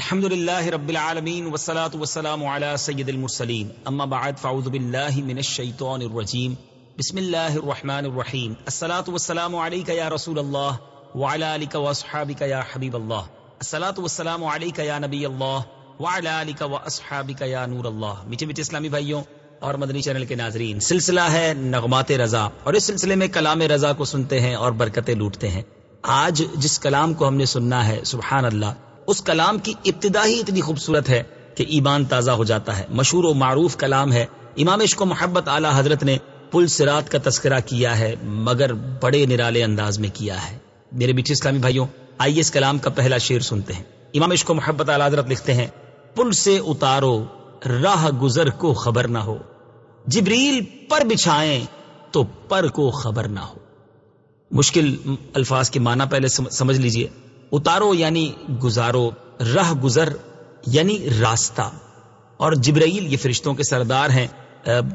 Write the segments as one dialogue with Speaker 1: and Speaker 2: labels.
Speaker 1: الحمد لله رب العالمين والصلاة والسلام على سيد المرسلين أما بعد فأعوذ بالله من الشيطان الرجيم بسم الله الرحمن الرحيم الصلاة والسلام عليك يا رسول الله وعلى آلك وأصحابك يا حبيب الله الصلاة والسلام عليك يا نبي الله وعلى آلك وأصحابك يا نور الله میٹھے میٹھے اسلامی بھائیوں اور مدنی چینل کے ناظرین، سلسلہ ہے نغمات رضا. اور اس سلسلے میں کلام رضا کو سنتے ہیں اور برکتیں لوٹتے ہیں. آج جس کلام کو ہم نے سننا ہے، سبحان اللہ اس کلام کی ابتدا ہی اتنی خوبصورت ہے کہ ایمان تازہ ہو جاتا ہے۔ مشہور و معروف کلام ہے۔ امام عشق و محبت اعلی حضرت نے پل سرات کا تذکرہ کیا ہے، مگر بڑے نرالے انداز میں کیا ہے۔ میرے بیٹھے اسلامی بھائیوں، آئیے اس کلام کا پہلا شعر سنتے ہیں۔ امام عشق و محبت اعلی حضرت لکھتے ہیں، پل سے اتارو، راہ گزر کو خبر نہ ہو۔ جبریل پر بچھائیں تو پر کو خبر نہ ہو۔ مشکل الفاظ کے معنی پہلے سمجھ لیجیے۔ اتارو یعنی گزارو، رہ گزر یعنی راستہ۔ اور جبرائیل یہ فرشتوں کے سردار ہیں۔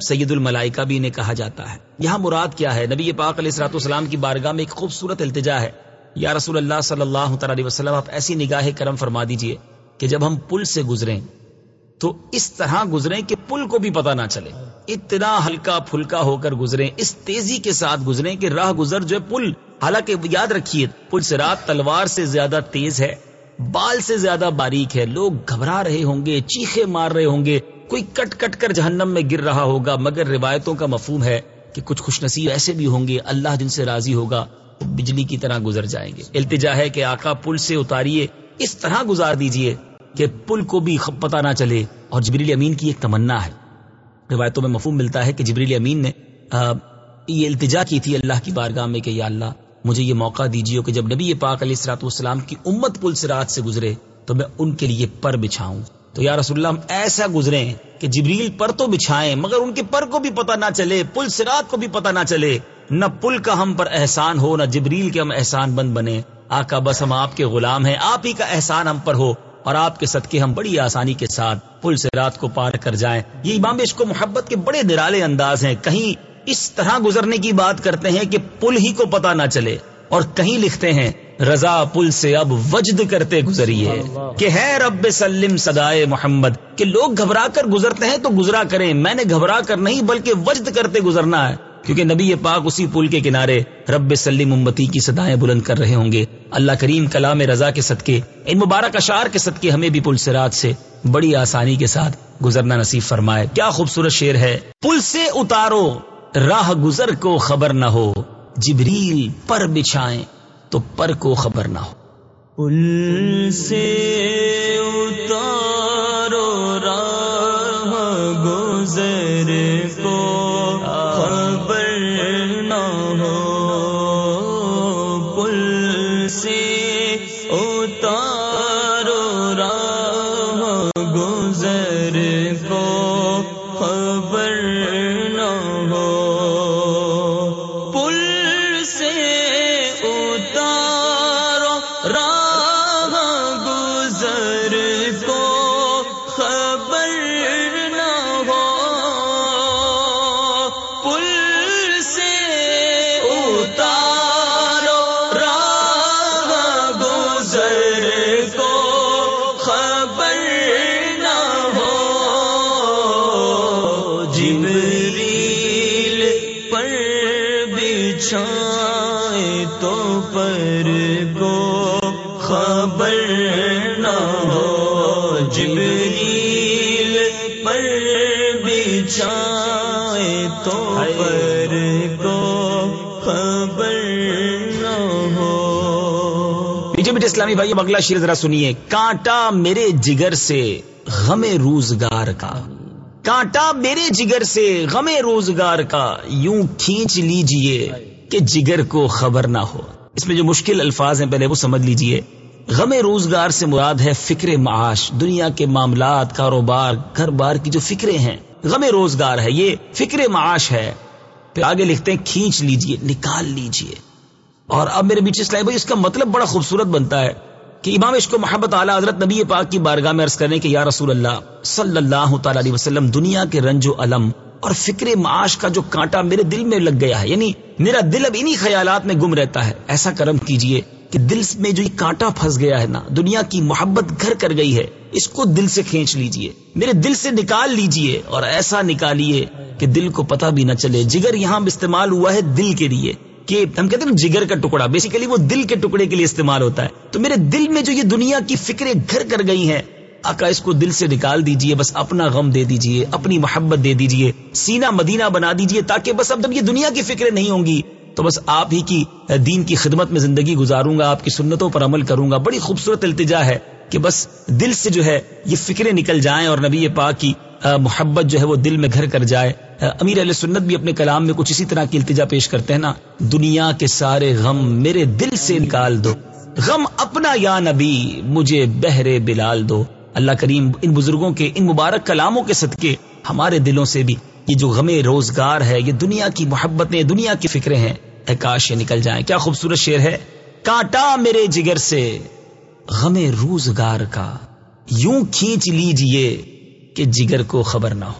Speaker 1: سید الملائکہ بھی انہیں کہا جاتا ہے۔ یہاں مراد کیا ہے؟ نبی پاک علیہ السلاۃ والسلام کی بارگاہ میں ایک خوبصورت التجا ہے۔ یا رسول اللہ صلی اللہ تعالی وسلم، آپ ایسی نگاہ کرم فرما دیجیے کہ جب ہم پل سے گزریں، تو اس طرح گزریں کہ پل کو بھی پتہ نہ چلے۔ اتنا ہلکا پھلکا ہو کر گزریں، اس تیزی کے ساتھ گزریں کہ راہ گزر جو ہے پل۔ حالانکہ یاد رکھیے، پل سے رات تلوار سے زیادہ تیز ہے، بال سے زیادہ باریک ہے، لوگ گھبرا رہے ہوں گے، چیخے مار رہے ہوں گے، کوئی کٹ کٹ کر جہنم میں گر رہا ہوگا، مگر روایتوں کا مفہوم ہے کہ کچھ خوش نصیب ایسے بھی ہوں گے، اللہ جن سے راضی ہوگا وہ بجلی کی طرح گزر جائیں گے۔ التجا ہے کہ آقا پل سے اتاریے، اس طرح گزار دیجیے کہ پل کو بھی پتہ نہ چلے، اور جبریل امین کی ایک تمنا ہے۔ روایتوں میں مفہوم ملتا ہے کہ جبریل امین نے یہ التجا کی تھی اللہ کی بارگاہ میں کہ یا اللہ مجھے یہ موقع دیجیے کہ جب نبی پاک علیہ السلاط والسلام کی امت پل سرات سے گزرے تو میں ان کے لیے پر بچھاؤں۔ تو یا رسول اللہ، ہم ایسا گزرے کہ جبریل پر تو بچھائیں، مگر ان کے پر کو بھی پتہ نہ چلے، پل سرات کو بھی پتہ نہ چلے۔ نہ پل کا ہم پر احسان ہو، نہ جبریل کے ہم احسان بند بنے آقا، بس ہم آپ کے غلام ہیں، آپ ہی کا احسان ہم پر ہو، اور آپ کے صدقے ہم بڑی آسانی کے ساتھ پل سے رات کو پار کر جائیں۔ یہ امام عشق و محبت کے بڑے نرالے انداز ہیں۔ کہیں اس طرح گزرنے کی بات کرتے ہیں کہ پل ہی کو پتا نہ چلے اور کہیں لکھتے ہیں رضا پل سے اب وجد کرتے گزریے۔ کہ ہے رب سلم سدائے محمد کہ لوگ گھبرا کر گزرتے ہیں تو گزرا کریں۔ میں نے گھبرا کر نہیں بلکہ وجد کرتے گزرنا ہے۔ کیونکہ نبی پاک اسی پل کے کنارے رب سلیم امتی کی صدایں بلند کر رہے ہوں گے۔ اللہ کریم کلام رضا کے صدقے ان مبارک اشار کے صدقے ہمیں بھی پل سے رات سے بڑی آسانی کے ساتھ گزرنا نصیب فرمائے۔ کیا خوبصورت شعر ہے۔ پل سے اتارو۔ راہ گزر کو خبر نہ ہو، جبریل پر بچھائیں تو پر کو خبر نہ ہو۔
Speaker 2: پل سے اتارو راہ بچھائے تو پر کو خبر نہ ہو۔
Speaker 1: پیچھے بیٹے اسلامی بھائی، اب اگلا شیر ذرا سنیے۔ کانٹا میرے جگر سے غم روزگار کا۔ کانٹا میرے جگر سے غم روزگار کا۔ یوں کھینچ لیجیے کہ جگر کو خبر نہ ہو۔ اس میں جو مشکل الفاظ ہیں، پہلے وہ سمجھ لیجیے۔ غم روزگار سے مراد ہے فکر معاش، دنیا کے معاملات، کاروبار گھر بار کی جو فکریں ہیں۔ غم روزگار ہے، یہ فکر معاش ہے۔ پھر آگے لکھتے ہیں، کھینچ لیجیے، نکال لیجیے۔ اور اب میرے بیچ اسلائی بھائی، اس کا مطلب بڑا خوبصورت بنتا ہے کہ امام عشق و محبت اعلیٰ حضرت نبی پاک کی بارگاہ میں عرض کرنے کہ یا رسول اللہ صلی اللہ تعالی علیہ وسلم، دنیا کے رنج و علم اور فکر معاش کا جو کانٹا میرے دل میں لگ گیا ہے یعنی میرا دل اب انہی خیالات میں گم رہتا ہے۔ ایسا کرم کیجیے۔ کہ دل میں جو یہ کانٹا پھنس گیا ہے نا، دنیا کی محبت گھر کر گئی ہے، اس کو دل سے کھینچ لیجیے۔ میرے دل سے نکال لیجیے اور ایسا نکالیے کہ دل کو پتہ بھی نہ چلے۔ جگر یہاں استعمال ہوا ہے دل کے لیے، کہ ہم کہتے ہیں جگر کا ٹکڑا۔ بیسیکلی وہ دل کے ٹکڑے کے لیے استعمال ہوتا ہے۔ تو میرے دل میں جو یہ دنیا کی فکریں گھر کر گئی ہیں، آقا اس کو دل سے نکال دیجیے، بس اپنا غم دے دیجیے، اپنی محبت دے دیجیے، سینہ مدینہ بنا دیجیے، تاکہ بس اب جب یہ دنیا کی فکریں نہیں ہوں گی تو بس آپ ہی کی دین کی خدمت میں زندگی گزاروں گا، آپ کی سنتوں پر عمل کروں گا۔ بڑی خوبصورت التجا ہے کہ بس دل سے جو ہے یہ فکریں نکل جائیں اور نبی پاک کی محبت جو ہے وہ دل میں گھر کر جائے۔ امیر علیہ سنت بھی اپنے کلام میں کچھ اسی طرح کی التجا پیش کرتے ہیں نا، دنیا کے سارے غم میرے دل سے نکال دو۔ غم اپنا یا نبی، مجھے بہرے بلال دو۔ اللہ کریم ان بزرگوں کے، ان مبارک کلاموں کے صدقے ہمارے دلوں سے بھی یہ جو غم روزگار ہے، یہ دنیا کی محبتیں، دنیا کی فکریں ہیں۔ اے کاش یہ نکل جائیں۔ کیا خوبصورت شعر ہے۔ کاٹا میرے جگر سے غم روزگار کا۔ یوں کھینچ لیجیے کہ جگر کو خبر نہ ہو۔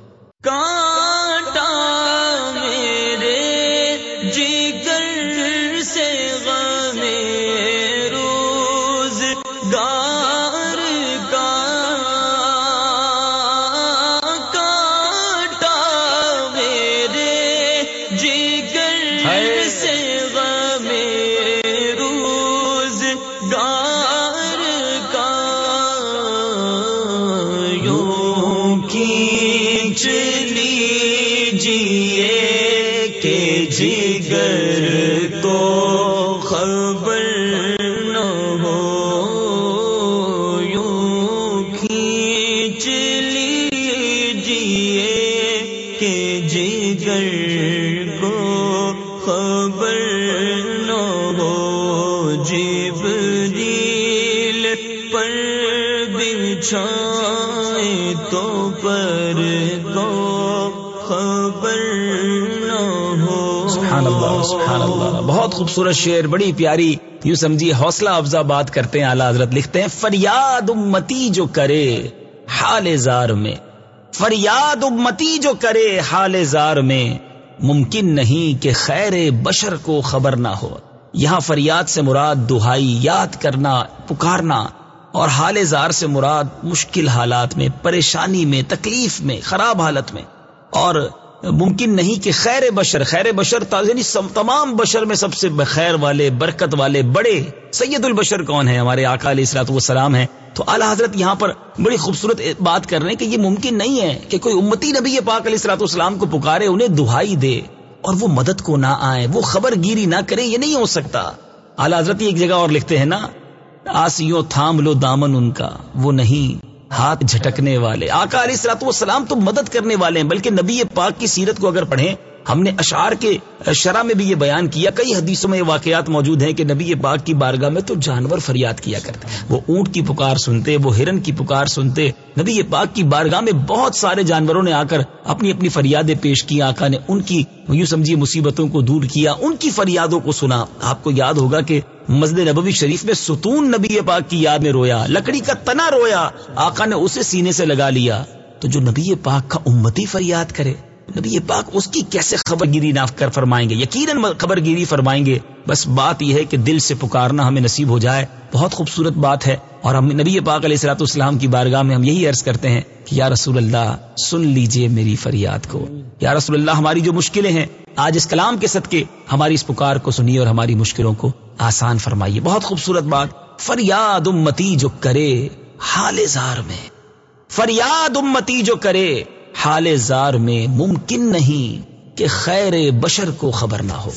Speaker 2: کھینچ لیجیے کہ جگر کو
Speaker 1: سبحان اللہ. بہت خوبصورت شعر، بڑی پیاری، یوں سمجھیے، حوصلہ افزا بات کرتے ہیں، اعلیٰ حضرت لکھتے ہیں، فریاد امتی جو کرے حال زار میں. فریاد امتی جو کرے حال زار میں. ممکن نہیں کہ خیر بشر کو خبر نہ ہو. یہاں فریاد سے مراد دہائی، یاد کرنا، پکارنا، اور حال زار سے مراد مشکل حالات میں، پریشانی میں، تکلیف میں، خراب حالت میں. اور ممکن نہیں کہ خیر بشر خیر بشر یعنی تمام بشر میں سب سے خیر والے، برکت والے، بڑے سید البشر کون ہے ہمارے آقا علیہ السلاط والسلام ہیں۔ تو اعلیٰ حضرت یہاں پر بڑی خوبصورت بات کر رہے ہیں کہ یہ ممکن نہیں ہے کہ کوئی امتی نبی پاک علیہ السلاط والسلام کو پکارے، انہیں دہائی دے اور وہ مدد کو نہ آئے، وہ خبر گیری نہ کرے، یہ نہیں ہو سکتا۔ اعلیٰ حضرت ایک جگہ اور لکھتے ہیں نا، آسیوں تھام لو دامن ان کا، وہ نہیں۔ ہاتھ جھٹکنے والے۔ آقا علیہ السلاط والسلام تو مدد کرنے والے ہیں، بلکہ نبی پاک کی سیرت کو اگر پڑھیں، ہم نے اشعار کے شرح میں بھی یہ بیان کیا۔ کئی حدیثوں میں یہ واقعات موجود ہیں کہ نبی پاک کی بارگاہ میں تو جانور فریاد کیا کرتے وہ اونٹ کی پکار سنتے، وہ ہرن کی پکار سنتے۔ نبی پاک کی بارگاہ میں بہت سارے جانوروں نے آ کر اپنی اپنی فریادیں پیش کی آقا نے ان کی، یوں سمجھیے، مصیبتوں کو دور کیا، ان کی فریادوں کو سنا۔ آپ کو یاد ہوگا کہ مسجد نبوی شریف میں ستون نبی پاک کی یاد میں رویا، لکڑی کا تنا رویا، آقا نے اسے سینے سے لگا لیا۔ تو جو نبی پاک کا امتی فریاد کرے، نبی پاک اس کی کیسے خبر گیری نہ کر فرمائیں گے؟ یقیناً خبر گیری فرمائیں گے۔ بس بات یہ ہے کہ دل سے پکارنا ہمیں نصیب ہو جائے۔ بہت خوبصورت بات ہے۔ اور ہم نبی پاک علیہ السلاط اسلام کی بارگاہ میں ہم یہی عرض کرتے ہیں کہ یا رسول اللہ، سن لیجیے میری فریاد کو۔ یا رسول اللہ، ہماری جو مشکلیں ہیں، آج اس کلام کے صدقے، ہماری اس پکار کو سنیے اور ہماری مشکلوں کو آسان فرمائیے۔ بہت خوبصورت بات۔ فریاد امتی جو کرے، حال زار میں۔ فریاد امتی جو کرے، حال زار میں۔ ممکن نہیں کہ خیر بشر کو خبر نہ ہو۔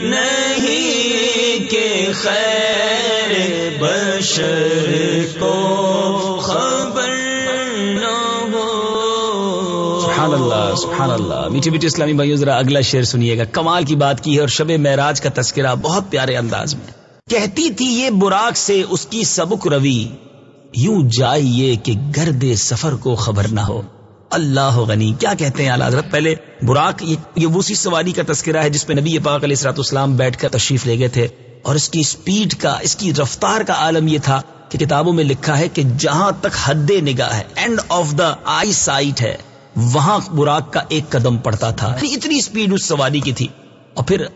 Speaker 2: نہیں کہ خیر بشر کو خبر
Speaker 1: سبحان اللہ سبحان اللہ۔ میٹھے میٹھے اسلامی بھائیو، ذرا اگلا شعر سنیے گا۔ کمال کی بات کی ہے اور شب معراج کا تذکرہ بہت پیارے انداز میں۔ کہتی تھی یہ براق سے اس کی سبک روی، یوں جائیے کہ گرد سفر کو خبر نہ ہو۔ اللہ غنی۔ کیا کہتے ہیں اعلیٰ حضرت؟ پہلے براق، یہ وہی سواری کا تذکرہ ہے جس پہ نبی پاک علیہ السلاط اسلام بیٹھ کر تشریف لے گئے تھے۔ اور اس کی سپیڈ کا، اس کی رفتار کا عالم یہ تھا کہ کتابوں میں لکھا ہے کہ جہاں تک حد نگاہ ہے end of the eyesight ہے، وہاں براق کا ایک قدم پڑتا تھا۔ اتنی سپیڈ اس سواری کی تھی۔ اور پھر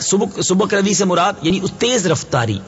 Speaker 1: صبح روی سے مراد یعنی اس تیز رفتاری۔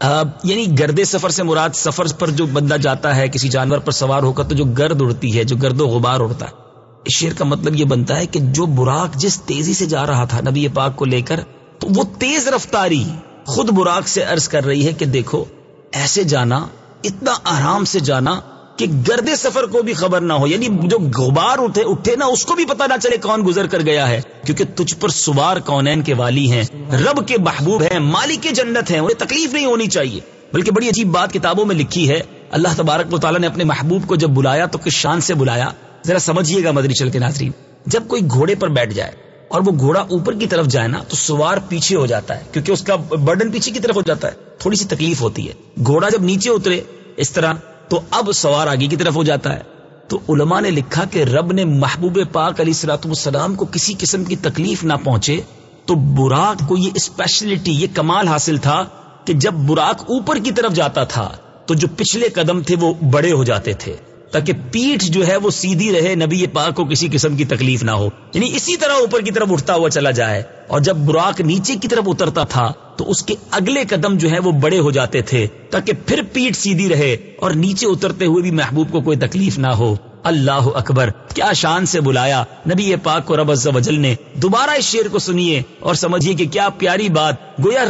Speaker 1: یعنی گرد سفر سے مراد سفر پر جو بندہ جاتا ہے، کسی جانور پر سوار ہو کر تو جو گرد اڑتی ہے، جو گرد و غبار اڑتا ہے، اس شیر کا مطلب یہ بنتا ہے کہ جو براق جس تیزی سے جا رہا تھا نبی پاک کو لے کر، تو وہ تیز رفتاری خود براق سے عرض کر رہی ہے کہ دیکھو، ایسے جانا، اتنا آرام سے جانا کہ گرد سفر کو بھی خبر نہ ہو۔ یعنی جو غبار اٹھے اٹھے نا، اس کو بھی پتا نہ چلے کون گزر کر گیا ہے۔ کیونکہ تجھ پر سوار کونین کے والی ہیں۔ رب کے محبوب ہیں، مالک جنت ہیں، انہیں تکلیف نہیں ہونی چاہیے۔ بلکہ بڑی عجیب بات کتابوں میں لکھی ہے۔ اللہ تبارک و تعالیٰ نے اپنے محبوب کو جب بلایا تو کس شان سے بلایا۔ ذرا سمجھیے گا مدری چل کے ناظرین، جب کوئی گھوڑے پر بیٹھ جائے اور وہ گھوڑا اوپر کی طرف جائے نا، تو سوار پیچھے ہو جاتا ہے۔ کیونکہ اس کا برڈن پیچھے کی طرف ہو جاتا ہے۔ تھوڑی سی تکلیف ہوتی ہے۔ گھوڑا جب نیچے اترے، اس طرح تو اب سوار آگے کی طرف ہو جاتا ہے۔ تو علماء نے لکھا کہ رب نے محبوب پاک علی سلاۃ والسلام کو کسی قسم کی تکلیف نہ پہنچے، تو براق کو یہ اسپیشلٹی یہ کمال حاصل تھا کہ جب براق اوپر کی طرف جاتا تھا، تو جو پچھلے قدم تھے وہ بڑے ہو جاتے تھے، تاکہ پیٹھ جو ہے وہ سیدھی رہے، نبی پاک کو کسی قسم کی تکلیف نہ ہو۔ یعنی اسی طرح اوپر کی طرف اٹھتا ہوا چلا جائے، اور جب براق نیچے کی طرف اترتا تھا تو اس کے اگلے قدم جو ہے وہ بڑے ہو جاتے تھے تاکہ پھر پیٹ سیدھی رہے اور نیچے اترتے ہوئے بھی محبوب کو کوئی تکلیف نہ ہو۔ اللہ اکبر، کیا شان سے بلایا۔ نبی پاک کو رب جل نے۔ دوبارہ اس شیر کو سنیے اور سمجھیے کہ کیا پیاری بات گویا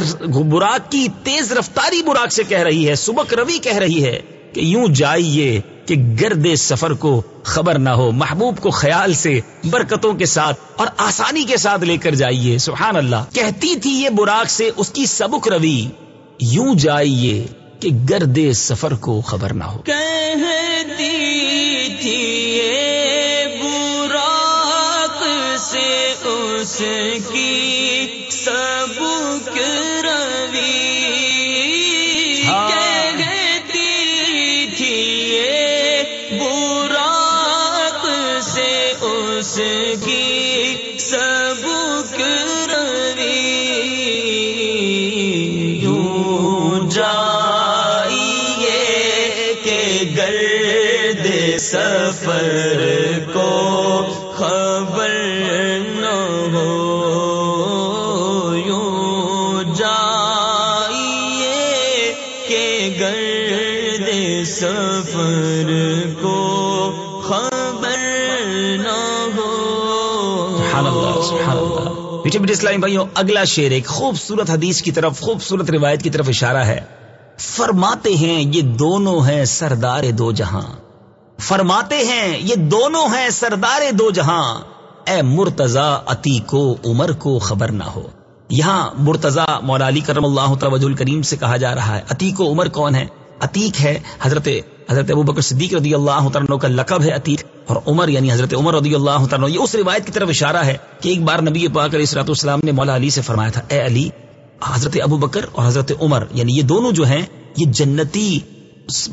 Speaker 1: براق کی تیز رفتاری براق سے کہہ رہی ہے، سبک روی کہہ رہی ہے کہ یوں جائیے۔ کہ گرد سفر کو خبر نہ ہو، محبوب کو خیال سے، برکتوں کے ساتھ اور آسانی کے ساتھ لے کر جائیے۔ سبحان اللہ۔ کہتی تھی یہ براق سے اس کی سبک روی۔ یوں جائیے کہ گرد سفر کو خبر نہ ہو۔
Speaker 2: کہتی تھی براق سے اس کی
Speaker 1: میٹھے میٹھے اسلامی بھائیوں، اگلا شیر ایک خوبصورت حدیث کی طرف، خوبصورت روایت کی طرف اشارہ ہے۔ فرماتے ہیں، یہ دونوں ہیں سردار دو جہاں۔ فرماتے ہیں، یہ دونوں ہیں سردار دو جہاں۔ اے مرتضا اتی کو عمر کو خبر نہ ہو۔ یہاں مرتضا مولا علی کرم اللہ توجہ الکریم سے کہا جا رہا ہے، عتیق و عمر کون ہے عتیق ہے حضرت حضرت ابو بکر صدیق رضی اللہ عنہ کا لقب ہے عتیق اور عمر یعنی حضرت عمر رضی اللہ عنہ یہ اس روایت کی طرف اشارہ ہے کہ ایک بار نبی پاک علیہ السلط والسلام نے مولا علی سے فرمایا تھا، اے علی، حضرت ابو بکر اور حضرت عمر یعنی یہ دونوں جو ہیں، یہ جنتی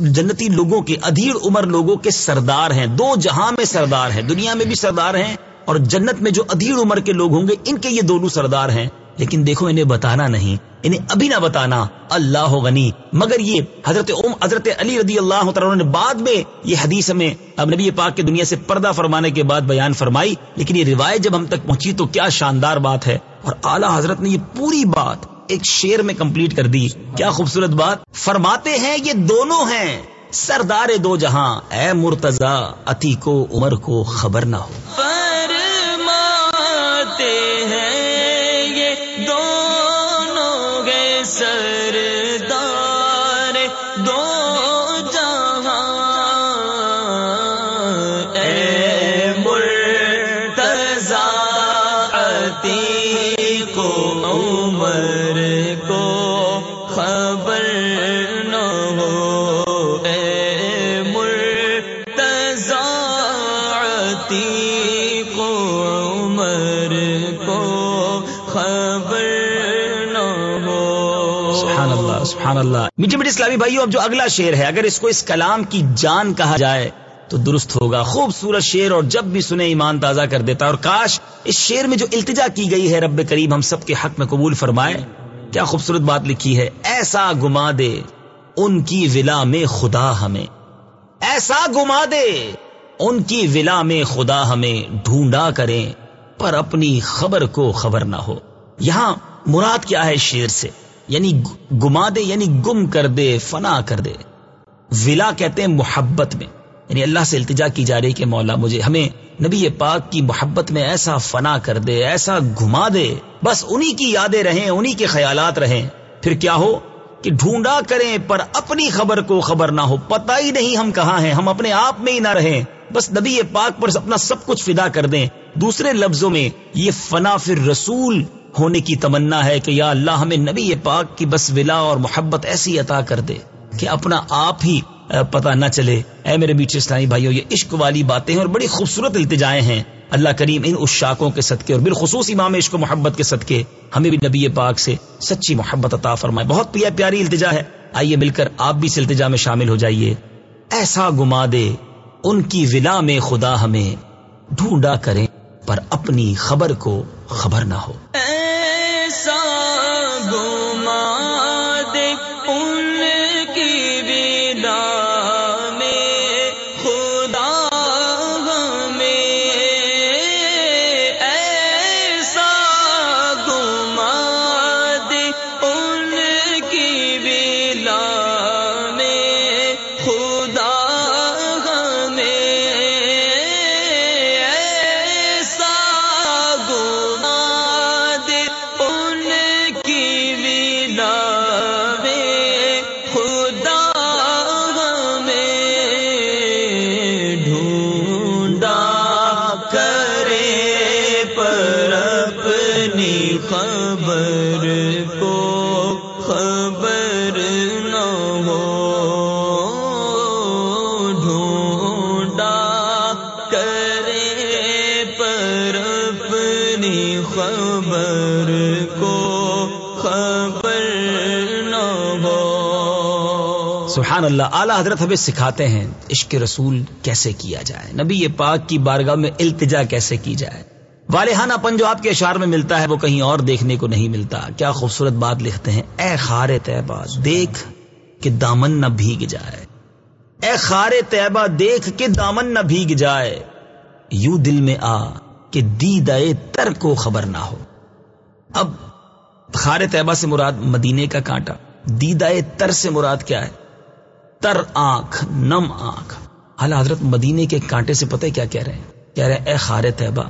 Speaker 1: جنتی لوگوں کے ادھیڑ عمر لوگوں کے سردار ہیں، دو جہاں میں سردار ہیں، دنیا میں بھی سردار ہیں اور جنت میں جو ادھیڑ عمر کے لوگ ہوں گے، ان کے یہ دونوں سردار ہیں۔ لیکن دیکھو انہیں بتانا نہیں، انہیں ابھی نہ بتانا، اللہ غنی۔ مگر یہ حضرت ام حضرت علی رضی اللہ تعالیٰ نے بعد میں یہ حدیث ہمیں اب نبی پاک کے دنیا سے پردہ فرمانے کے بعد بیان فرمائی، لیکن یہ روایت جب ہم تک پہنچی تو کیا شاندار بات ہے۔ اور اعلیٰ حضرت نے یہ پوری بات ایک شیر میں کمپلیٹ کر دی۔ کیا خوبصورت بات۔ فرماتے ہیں یہ دونوں ہیں۔ سردار دو جہاں، اے مرتضا اتی کو عمر کو خبر نہ ہو۔
Speaker 2: تی
Speaker 1: اللہ۔ میٹھے میٹھے اسلامی بھائیو، اب جو اگلا شعر ہے، اگر اس کو اس کلام کی جان کہا جائے تو درست ہوگا۔ خوبصورت شعر، اور جب بھی سنے ایمان تازہ کر دیتا اور کاش اس شعر میں جو التجا کی گئی ہے، رب کریم ہم سب کے حق میں قبول فرمائے۔ کیا خوبصورت بات لکھی ہے۔ ایسا گما دے ان کی ولا میں خدا ہمیں۔ ایسا گما دے ان کی ولا میں خدا ہمیں۔ ڈھونڈا کریں، پر اپنی خبر کو خبر نہ ہو۔ یہاں مراد کیا ہے شیر سے؟ یعنی گما دے یعنی گم کر دے، فنا کر دے۔ ولا کہتے ہیں محبت میں۔ یعنی اللہ سے التجا کی جا رہی کہ مولا مجھے، ہمیں نبی پاک کی محبت میں ایسا فنا کر دے، ایسا گھما دے۔ بس انہی کی یادیں رہیں، انہی کے خیالات رہیں۔ پھر کیا ہو؟ کہ ڈھونڈا کریں، پر اپنی خبر کو خبر نہ ہو۔ پتہ ہی نہیں ہم کہاں ہیں، ہم اپنے آپ میں ہی نہ رہیں۔ بس نبی پاک پر اپنا سب کچھ فدا کر دیں۔ دوسرے لفظوں میں یہ فنا پھر رسول ہونے کی تمنا ہے کہ یا اللہ ہمیں نبی پاک کی بس ولا اور محبت ایسی عطا کر دے کہ اپنا آپ ہی پتہ نہ چلے۔ اے میرے بیچ اسلامی بھائیوں یہ عشق والی باتیں ہیں اور بڑی خوبصورت التجائیں ہیں۔ اللہ کریم ان اشاکوں کے صدقے اور بالخصوص امام عشق و محبت کے صدقے ہمیں بھی نبی پاک سے سچی محبت عطا فرمائے۔ بہت پیا پیاری التجا ہے۔ آئیے مل کر آپ بھی اس التجا میں شامل ہو جائیے۔ ایسا گما دے، ان کی ولا میں خدا ہمیں ڈھونڈا کریں پر اپنی خبر کو خبر نہ ہو۔ اللہ اعلیٰ حضرت ہمیں سکھاتے ہیں عشق رسول کیسے کیا جائے، نبی یہ پاک کی بارگاہ میں التجا کیسے کی جائے۔ والہانہ پن جو آپ کے اشار میں ملتا ہے، وہ کہیں اور دیکھنے کو نہیں ملتا۔ کیا خوبصورت بات لکھتے ہیں، اے خار طیبہ، دیکھ کہ دامن نہ بھیگ جائے۔ اے خار طیبہ، دیکھ کے دامن نہ بھیگ جائے۔ یوں دل میں آ کہ دیدائے تر کو خبر نہ ہو۔ اب خار طیبہ سے مراد مدینے کا کانٹا دیدائے تر سے مراد کیا ہے؟ تر آنکھ، نم آنکھ۔ حال حضرت مدینے کے کانٹے سے پتہ کیا کہہ رہے ہیں؟ کہہ رہے ہیں، اے خار طیبہ،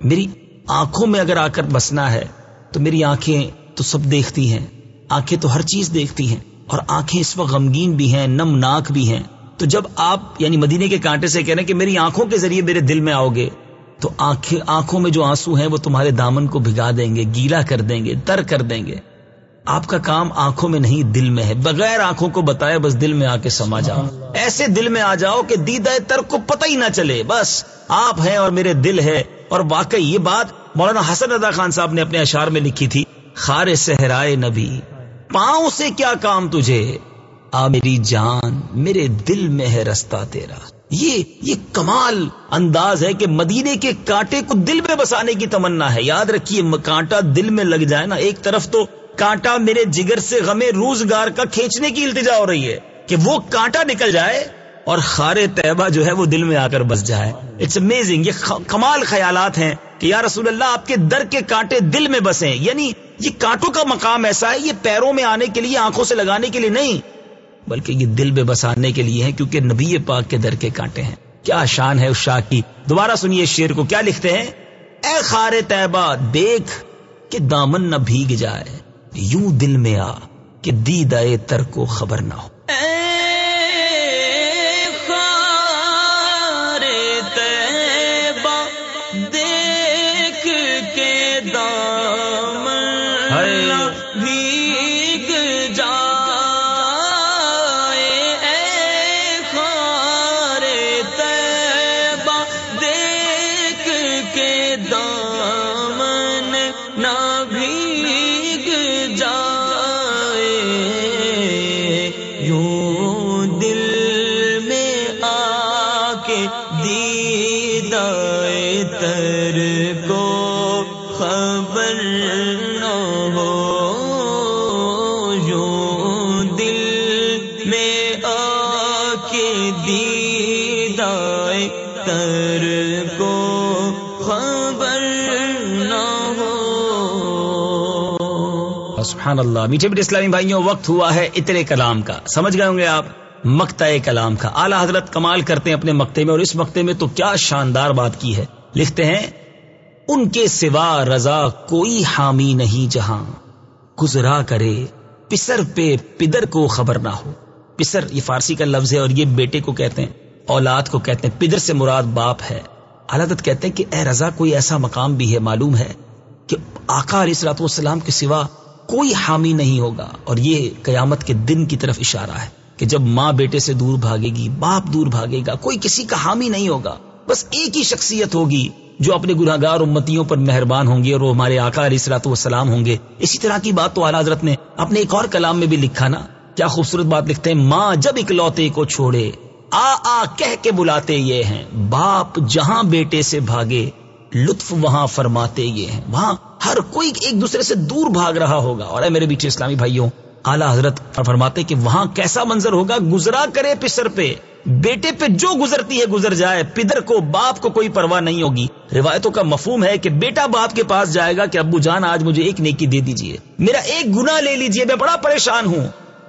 Speaker 1: میری آنکھوں میں اگر آ کر بسنا ہے تو میری آنکھیں تو سب دیکھتی ہیں، آنکھیں تو ہر چیز دیکھتی ہیں، اور آنکھیں اس وقت غمگین بھی ہیں نم ناک بھی ہیں۔ تو جب آپ یعنی مدینے کے کانٹے سے کہہ رہے ہیں کہ میری آنکھوں کے ذریعے میرے دل میں آؤ گے، تو آنکھیں، آنکھوں میں جو آنسو ہیں وہ تمہارے دامن کو بھگا دیں گے، گیلا کر دیں گے، تر کر دیں گے۔ آپ کا کام آنکھوں میں نہیں، دل میں ہے۔ بغیر آنکھوں کو بتائے بس دل میں آ کے سما جاؤ۔ ایسے دل میں آ جاؤ کہ دیدہ تر کو پتہ ہی نہ چلے۔ بس آپ ہیں اور میرے دل ہے۔ اور واقعی یہ بات مولانا حسن ادا خان صاحب نے اپنے اشار میں لکھی تھی۔ خار صحرائے نبی، پاؤں سے کیا کام تجھے؟ آ میری جان، میرے دل میں ہے رستہ تیرا۔ یہ یہ کمال انداز ہے کہ مدینے کے کانٹے کو دل میں بسانے کی تمنا ہے۔ یاد رکھیے کانٹا دل میں لگ جائے نا۔ ایک طرف تو کانٹا میرے جگر سے غمے روزگار کا کھینچنے کی التجا ہو رہی ہے کہ وہ کانٹا نکل جائے اور خار طیبہ جو ہے وہ دل میں آ کر بس جائے۔ اٹس امیزنگ یہ کمال خیالات ہیں کہ یا رسول اللہ، آپ کے در کے کانٹے دل میں بسیں۔ یعنی یہ کانٹوں کا مقام ایسا ہے، یہ پیروں میں آنے کے لیے، آنکھوں سے لگانے کے لیے نہیں، بلکہ یہ دل میں بسانے کے لیے ہے کیونکہ نبی پاک کے در کے کانٹے ہیں۔ کیا شان ہے اس شاہ کی۔ دوبارہ سنیے شیر کو، کیا لکھتے ہیں؟ اے خار طیبہ، دیکھ کہ دامن نہ بھیگ جائے۔ یوں دل میں آ کہ دیدائے تر کو خبر نہ ہو۔ سبحان اللہ میٹھے میٹھے اسلامی بھائیوں، وقت ہوا ہے اتنے کلام کا۔ سمجھ گئے ہوں گے آپ؟ مکتا کلام کا۔ اعلی حضرت کمال کرتے ہیں اپنے مکتے میں، اور اس مکتے میں تو کیا شاندار بات کی ہے۔ لکھتے ہیں، ان کے سوا رضا کوئی حامی نہیں جہاں۔ گزرا کرے، پسر پہ پدر کو خبر نہ ہو۔ پسر، یہ فارسی کا لفظ ہے، اور یہ بیٹے کو کہتے ہیں، اولاد کو کہتے ہیں۔ پدر سے مراد باپ ہے۔ حضرت کہتے ہیں کہ اے رضا، کوئی ایسا مقام بھی ہے، معلوم ہے کہ آقا علیہ السلاط والسلام کے سوا کوئی حامی نہیں ہوگا۔ اور یہ قیامت کے دن کی طرف اشارہ ہے کہ جب ماں بیٹے سے دور بھاگے گی، باپ دور بھاگے گا، کوئی کسی کا حامی نہیں ہوگا۔ بس ایک ہی شخصیت ہوگی جو اپنے گناہ گار امتیوں پر مہربان ہوں گے اور وہ ہمارے آقا علیہ السلاط والسلام ہوں گے۔ اسی طرح کی بات تو اعلیٰ حضرت نے اپنے ایک اور کلام میں بھی لکھا نا۔ کیا خوبصورت بات لکھتے ہیں، ماں جب اکلوتے کو چھوڑے، آ آ کہہ کے بلاتے یہ ہیں، باپ جہاں بیٹے سے بھاگے لطف وہاں فرماتے یہ ہیں۔ وہاں ہر کوئی ایک دوسرے سے دور بھاگ رہا ہوگا۔ اور اے میرے بیچے اسلامی بھائیوں، اعلی حضرت فرماتے کہ وہاں کیسا منظر ہوگا؟ گزرا کرے پسر پہ، بیٹے پہ جو گزرتی ہے گزر جائے، پدر کو، باپ کو کوئی پرواہ نہیں ہوگی۔ روایتوں کا مفہوم ہے کہ بیٹا باپ کے پاس جائے گا کہ ابو جان آج مجھے ایک نیکی دے دیجیے۔ میرا ایک گنا لے لیجیے، میں بڑا پریشان ہوں۔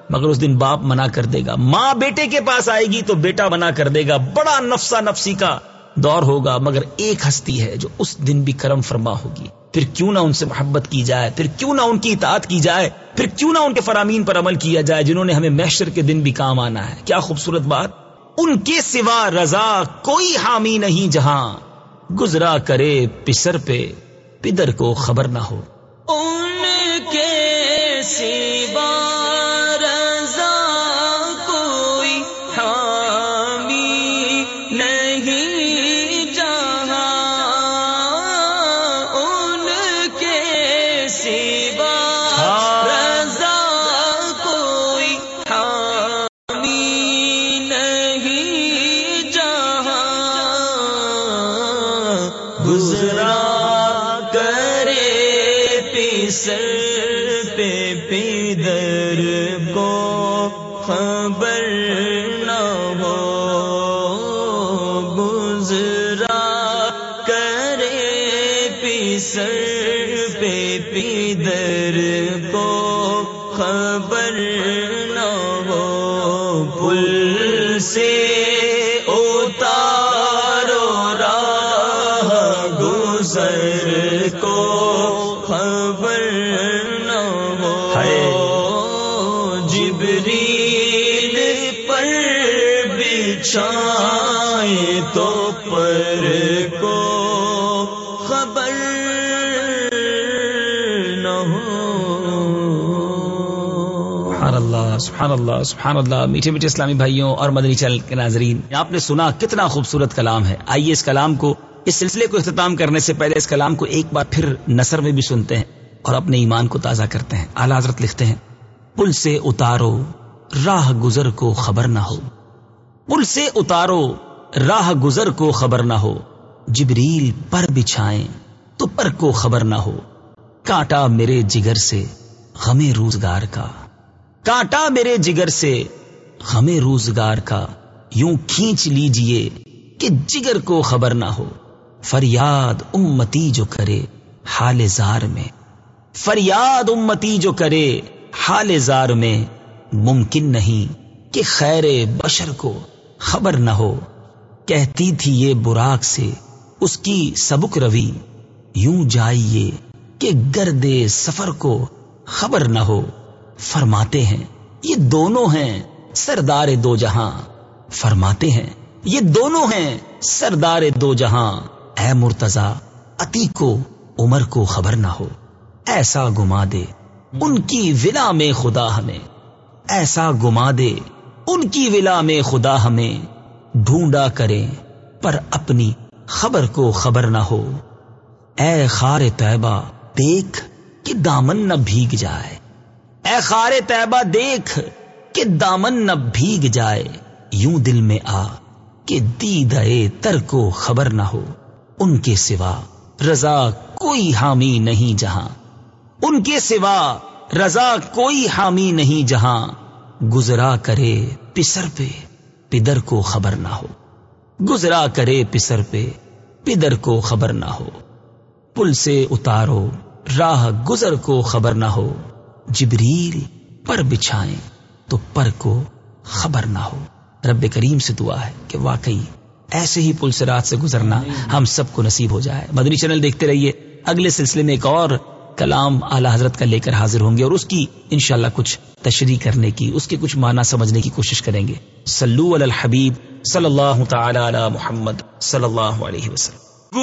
Speaker 1: مگر اس دن باپ منع کر دے گا۔ ماں بیٹے کے پاس آئے گی تو بیٹا منع کر دے گا۔ بڑا نفسا نفسی کا۔ دور ہوگا، مگر ایک ہستی ہے جو اس دن بھی کرم فرما ہوگی۔ پھر کیوں نہ ان سے محبت کی جائے، پھر کیوں نہ ان کی اطاعت کی جائے، پھر کیوں نہ ان کے فرامین پر عمل کیا جائے جنہوں نے ہمیں محشر کے دن بھی کام آنا ہے۔ کیا خوبصورت بات۔ ان کے سوا رضا کوئی حامی نہیں جہاں۔ گزرا کرے پسر پہ، پدر کو خبر نہ ہو۔
Speaker 2: ان کے سوا گزرا کرے پیسر پہ پیدر
Speaker 1: اللہ سبحان اللہ سبحان اللہ میٹھے میٹھے اسلامی بھائیوں اور مدنی چل کے ناظرین آپ نے سنا کتنا خوبصورت کلام ہے۔ آئیے اس کلام کو، اس سلسلے کو اختتام کرنے سے پہلے اس کلام کو ایک بار پھر نثر میں بھی سنتے ہیں اور اپنے ایمان کو تازہ کرتے ہیں۔ اعلی حضرت لکھتے ہیں، پل سے اتارو، راہ گزر کو خبر نہ ہو۔ پل سے اتارو، راہ گزر کو خبر نہ ہو۔ جبریل پر بچھائیں، تو پر کو خبر نہ ہو۔ کانٹا میرے جگر سے غمے روزگار کا۔ کانٹا میرے جگر سے۔ غمے روزگار کا یوں کھینچ لیجیے کہ جگر کو خبر نہ ہو۔ فریاد امتی جو کرے حال زار میں۔ فریاد امتی جو کرے حال زار میں۔ ممکن نہیں کہ خیر بشر کو خبر نہ ہو۔ کہتی تھی یہ براق سے اس کی سبک روی۔ یوں جائیے کہ گرد سفر کو خبر نہ ہو۔ فرماتے ہیں، یہ دونوں ہیں سردار دو جہاں۔ فرماتے ہیں، یہ دونوں ہیں سردار دو جہاں۔ اے مرتضی اتی کو، عمر کو خبر نہ ہو۔ ایسا گما دے ان کی ولا میں خدا ہمیں۔ ایسا گما دے ان کی ولا میں خدا ہمیں۔ ڈھونڈا کرے پر اپنی خبر کو خبر نہ ہو۔ اے خار طیبہ، دیکھ کہ دامن نہ بھیگ جائے۔ اے خار طیبہ، دیکھ کہ دامن نہ بھیگ جائے، یوں دل میں آ کہ دی تر کو خبر نہ ہو۔ ان کے سوا رضا کوئی حامی نہیں جہاں۔ ان کے سوا رضا کوئی حامی نہیں جہاں۔ گزرا کرے پسر پہ، پدر کو خبر نہ ہو۔ گزرا کرے پسر پہ، پدر کو خبر نہ ہو۔ پل سے اتارو، راہ گزر کو خبر نہ ہو۔ جبریل پر بچھائیں تو پر کو خبر نہ ہو۔ رب کریم سے دعا ہے کہ واقعی ایسے ہی پل سے رات سے گزرنا ہم سب کو نصیب ہو جائے۔ مدنی چینل دیکھتے رہیے۔ اگلے سلسلے میں ایک اور کلام اعلی حضرت کا لے کر حاضر ہوں گے اور اس کی انشاءاللہ کچھ تشریح کرنے کی، اس کے کچھ معنی سمجھنے کی کوشش کریں گے۔ سلو الحبیب صلی اللہ تعالی علی محمد صلی اللہ علیہ وسلم۔